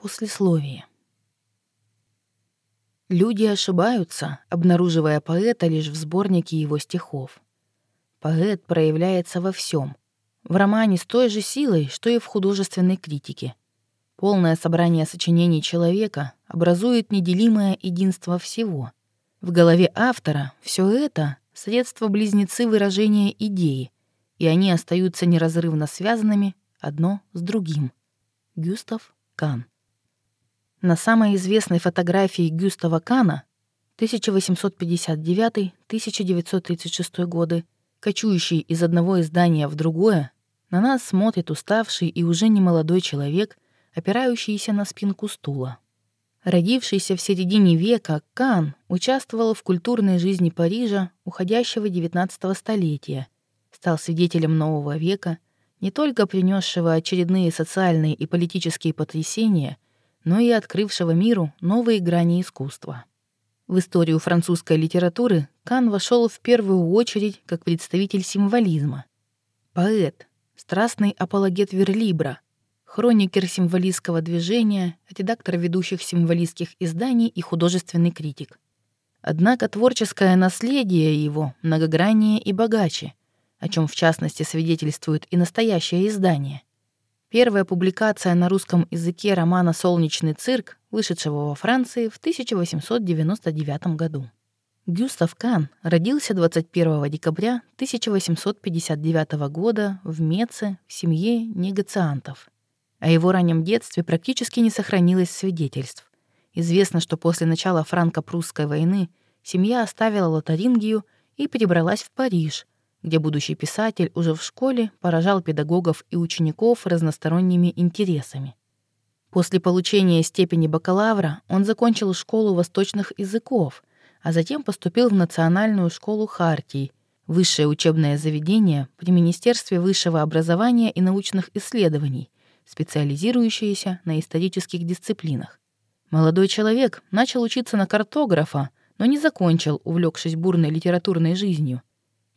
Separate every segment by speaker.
Speaker 1: Послесловие. Люди ошибаются, обнаруживая поэта лишь в сборнике его стихов. Поэт проявляется во всем. В романе с той же силой, что и в художественной критике. Полное собрание сочинений человека образует неделимое единство всего. В голове автора все это — средства-близнецы выражения идеи, и они остаются неразрывно связанными одно с другим. Гюстав Кан на самой известной фотографии Гюстава Кана 1859-1936 годы, кочующий из одного издания в другое, на нас смотрит уставший и уже немолодой человек, опирающийся на спинку стула. Родившийся в середине века, Кан участвовал в культурной жизни Парижа уходящего XIX столетия, стал свидетелем нового века, не только принесшего очередные социальные и политические потрясения — но и открывшего миру новые грани искусства. В историю французской литературы Кан вошел в первую очередь как представитель символизма. Поэт, страстный апологет верлибра, хроникер символистского движения, редактор ведущих символистских изданий и художественный критик. Однако творческое наследие его многограннее и богаче, о чем в частности свидетельствует и настоящее издание. Первая публикация на русском языке романа «Солнечный цирк», вышедшего во Франции в 1899 году. Гюстав Кан родился 21 декабря 1859 года в Меце в семье негациантов. О его раннем детстве практически не сохранилось свидетельств. Известно, что после начала франко-прусской войны семья оставила Лотарингию и перебралась в Париж — где будущий писатель уже в школе поражал педагогов и учеников разносторонними интересами. После получения степени бакалавра он закончил школу восточных языков, а затем поступил в Национальную школу Хартии, высшее учебное заведение при Министерстве высшего образования и научных исследований, специализирующееся на исторических дисциплинах. Молодой человек начал учиться на картографа, но не закончил, увлекшись бурной литературной жизнью.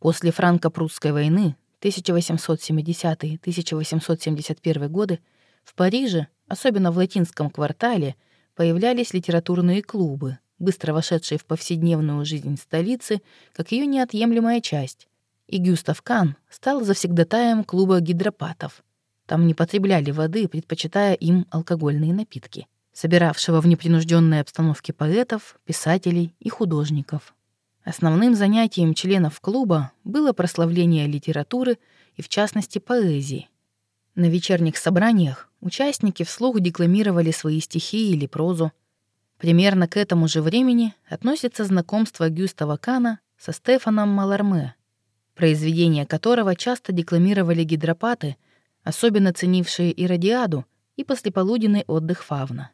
Speaker 1: После франко-прусской войны 1870-1871 годы в Париже, особенно в латинском квартале, появлялись литературные клубы, быстро вошедшие в повседневную жизнь столицы как ее неотъемлемая часть. И Гюстав Кан стал завсегдатаем клуба гидропатов. Там не потребляли воды, предпочитая им алкогольные напитки, собиравшего в непринужденной обстановке поэтов, писателей и художников. Основным занятием членов клуба было прославление литературы и, в частности, поэзии. На вечерних собраниях участники вслух декламировали свои стихи или прозу. Примерно к этому же времени относится знакомство Гюстава Кана со Стефаном Маларме, произведения которого часто декламировали гидропаты, особенно ценившие Иродиаду и послеполуденный отдых Фавна.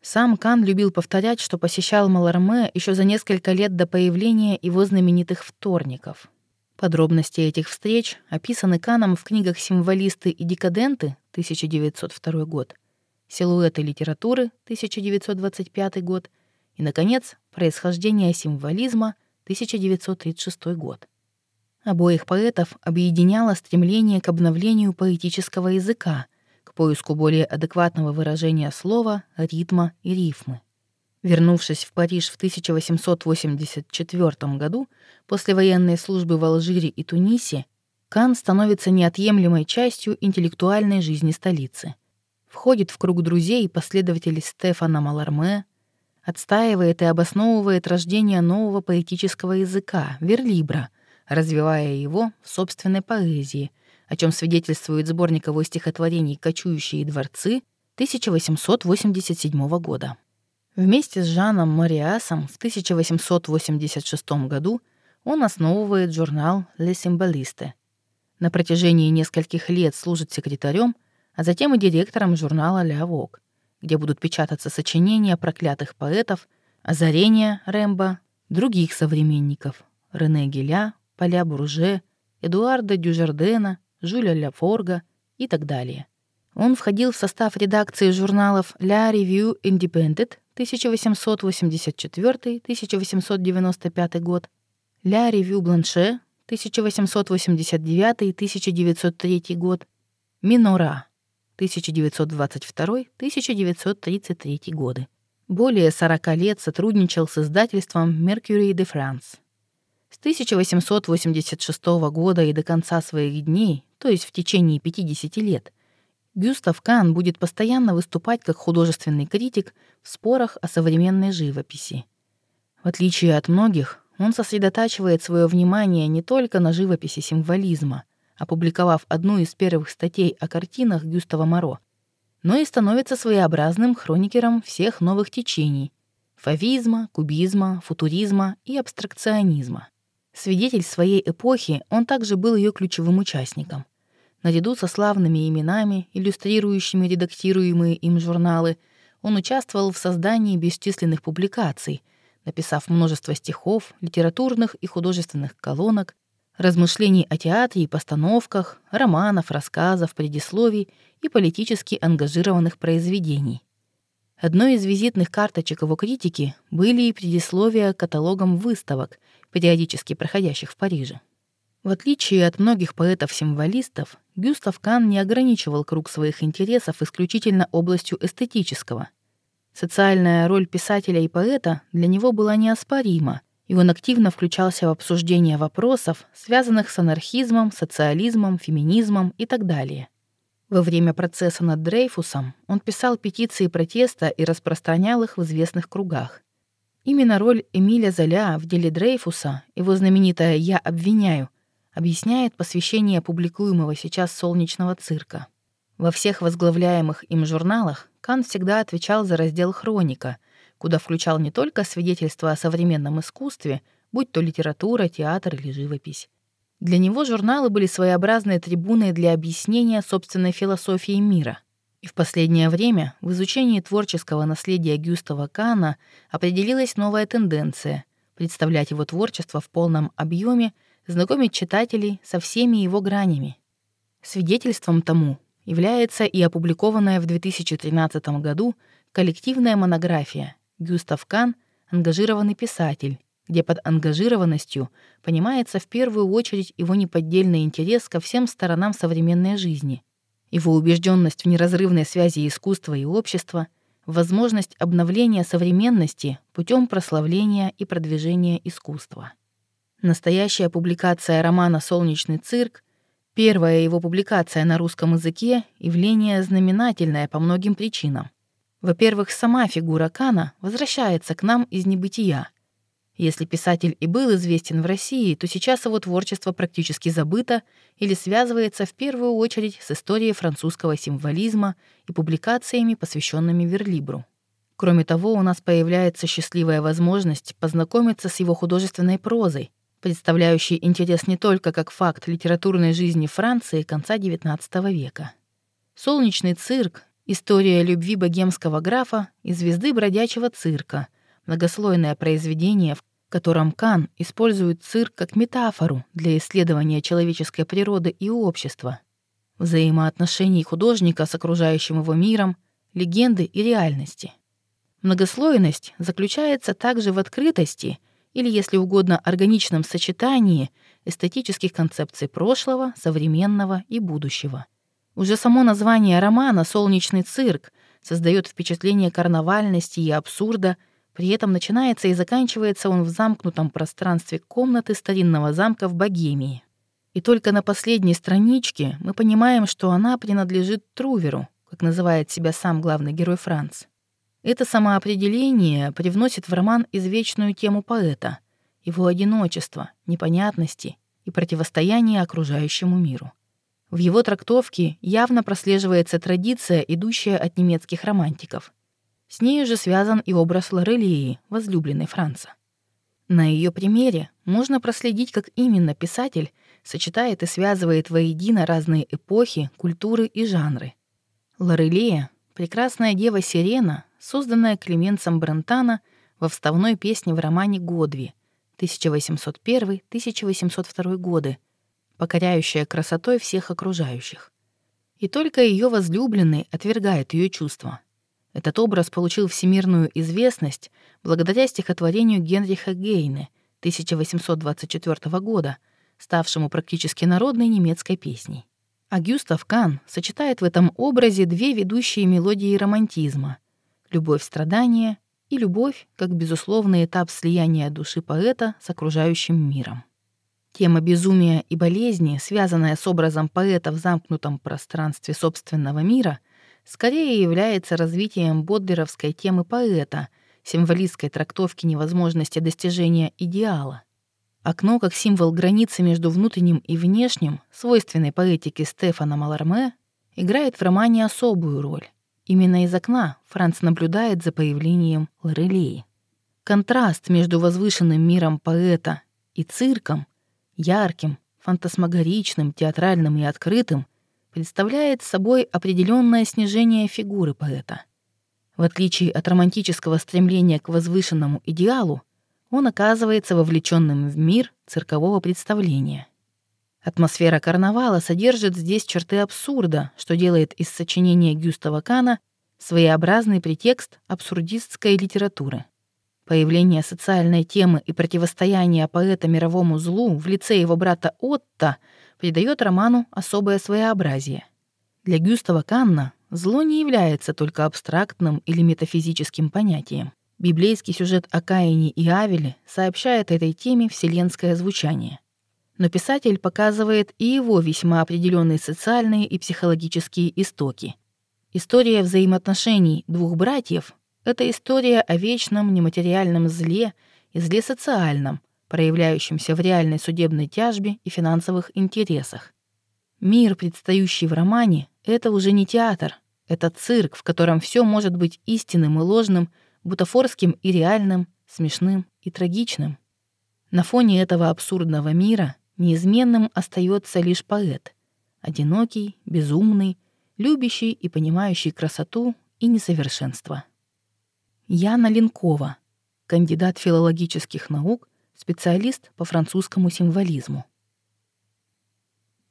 Speaker 1: Сам Кан любил повторять, что посещал Маларме еще за несколько лет до появления его знаменитых вторников. Подробности этих встреч описаны Каном в книгах «Символисты и декаденты» 1902 год, «Силуэты литературы» 1925 год и, наконец, «Происхождение символизма» 1936 год. Обоих поэтов объединяло стремление к обновлению поэтического языка — поиску более адекватного выражения слова, ритма и рифмы. Вернувшись в Париж в 1884 году, после военной службы в Алжире и Тунисе, Кан становится неотъемлемой частью интеллектуальной жизни столицы. Входит в круг друзей и последователей Стефана Маларме, отстаивает и обосновывает рождение нового поэтического языка, верлибра, развивая его в собственной поэзии, о чем свидетельствует сборник его стихотворений «Кочующие дворцы» 1887 года. Вместе с Жаном Мариасом в 1886 году он основывает журнал «Ле Символисте». На протяжении нескольких лет служит секретарем, а затем и директором журнала «Ля Вок», где будут печататься сочинения проклятых поэтов, озарения Рэмбо, других современников — Рене Геля, Поля Бурже, Эдуарда Дюжардена, Жюля Ляфорга и так далее. Он входил в состав редакции журналов «La Review Independent» 1884-1895 год, «La Revue Blanche» 1889-1903 год, «Минора» 1922-1933 годы. Более 40 лет сотрудничал с издательством Mercury de France. С 1886 года и до конца своих дней, то есть в течение 50 лет, Гюстав Кан будет постоянно выступать как художественный критик в спорах о современной живописи. В отличие от многих, он сосредотачивает свое внимание не только на живописи символизма, опубликовав одну из первых статей о картинах Гюстава Моро, но и становится своеобразным хроникером всех новых течений — фавизма, кубизма, футуризма и абстракционизма. Свидетель своей эпохи, он также был ее ключевым участником. Наряду со славными именами, иллюстрирующими редактируемые им журналы, он участвовал в создании бесчисленных публикаций, написав множество стихов, литературных и художественных колонок, размышлений о театре и постановках, романов, рассказов, предисловий и политически ангажированных произведений. Одной из визитных карточек его критики были и предисловия к каталогам выставок, периодически проходящих в Париже. В отличие от многих поэтов-символистов, Гюстав Кан не ограничивал круг своих интересов исключительно областью эстетического. Социальная роль писателя и поэта для него была неоспорима, и он активно включался в обсуждение вопросов, связанных с анархизмом, социализмом, феминизмом и так далее. Во время процесса над Дрейфусом он писал петиции протеста и распространял их в известных кругах. Именно роль Эмиля Золя в деле Дрейфуса, его знаменитая «Я обвиняю», объясняет посвящение публикуемого сейчас «Солнечного цирка». Во всех возглавляемых им журналах Кан всегда отвечал за раздел «Хроника», куда включал не только свидетельства о современном искусстве, будь то литература, театр или живопись. Для него журналы были своеобразной трибуной для объяснения собственной философии мира. И в последнее время в изучении творческого наследия Гюстава Кана определилась новая тенденция — представлять его творчество в полном объеме, знакомить читателей со всеми его гранями. Свидетельством тому является и опубликованная в 2013 году коллективная монография «Гюстав Кан. Ангажированный писатель», где под ангажированностью понимается в первую очередь его неподдельный интерес ко всем сторонам современной жизни, его убежденность в неразрывной связи искусства и общества, возможность обновления современности путем прославления и продвижения искусства. Настоящая публикация романа «Солнечный цирк» Первая его публикация на русском языке — явление знаменательное по многим причинам. Во-первых, сама фигура Кана возвращается к нам из небытия, если писатель и был известен в России, то сейчас его творчество практически забыто или связывается в первую очередь с историей французского символизма и публикациями, посвященными Верлибру. Кроме того, у нас появляется счастливая возможность познакомиться с его художественной прозой, представляющей интерес не только как факт литературной жизни Франции конца XIX века. «Солнечный цирк», история любви богемского графа и звезды бродячего цирка — многослойное произведение, в котором Кан использует цирк как метафору для исследования человеческой природы и общества, взаимоотношений художника с окружающим его миром, легенды и реальности. Многослойность заключается также в открытости или, если угодно, органичном сочетании эстетических концепций прошлого, современного и будущего. Уже само название романа «Солнечный цирк» создает впечатление карнавальности и абсурда – при этом начинается и заканчивается он в замкнутом пространстве комнаты старинного замка в Богемии. И только на последней страничке мы понимаем, что она принадлежит Труверу, как называет себя сам главный герой Франц. Это самоопределение привносит в роман извечную тему поэта, его одиночество, непонятности и противостояние окружающему миру. В его трактовке явно прослеживается традиция, идущая от немецких романтиков — с ней же связан и образ Лорелии, возлюбленной Франца. На ее примере можно проследить, как именно писатель сочетает и связывает воедино разные эпохи, культуры и жанры. Лорелия — прекрасная дева Сирена, созданная Клеменцем Брентана во вставной песне в романе «Годви» 1801-1802 годы, покоряющая красотой всех окружающих. И только ее возлюбленный отвергает ее чувства — этот образ получил всемирную известность благодаря стихотворению Генриха Гейне 1824 года, ставшему практически народной немецкой песней. А Гюстав Кан сочетает в этом образе две ведущие мелодии романтизма — любовь страдания и любовь как безусловный этап слияния души поэта с окружающим миром. Тема безумия и болезни, связанная с образом поэта в замкнутом пространстве собственного мира, скорее является развитием бодлеровской темы поэта, символистской трактовки невозможности достижения идеала. Окно как символ границы между внутренним и внешним, свойственной поэтике Стефана Маларме, играет в романе особую роль. Именно из окна Франц наблюдает за появлением Лорелеи. Контраст между возвышенным миром поэта и цирком, ярким, фантасмагоричным, театральным и открытым, представляет собой определенное снижение фигуры поэта. В отличие от романтического стремления к возвышенному идеалу, он оказывается вовлеченным в мир циркового представления. Атмосфера карнавала содержит здесь черты абсурда, что делает из сочинения Гюстава Кана своеобразный претекст абсурдистской литературы. Появление социальной темы и противостояние поэта мировому злу в лице его брата Отто придает роману особое своеобразие. Для Гюстава Канна зло не является только абстрактным или метафизическим понятием. Библейский сюжет о Каине и Авеле сообщает этой теме вселенское звучание — но писатель показывает и его весьма определенные социальные и психологические истоки. История взаимоотношений двух братьев — это история о вечном нематериальном зле и зле социальном, проявляющемся в реальной судебной тяжбе и финансовых интересах. Мир, предстающий в романе, — это уже не театр, это цирк, в котором все может быть истинным и ложным, бутафорским и реальным, смешным и трагичным. На фоне этого абсурдного мира Неизменным остается лишь поэт, одинокий, безумный, любящий и понимающий красоту и несовершенство. Яна Линкова, кандидат филологических наук, специалист по французскому символизму.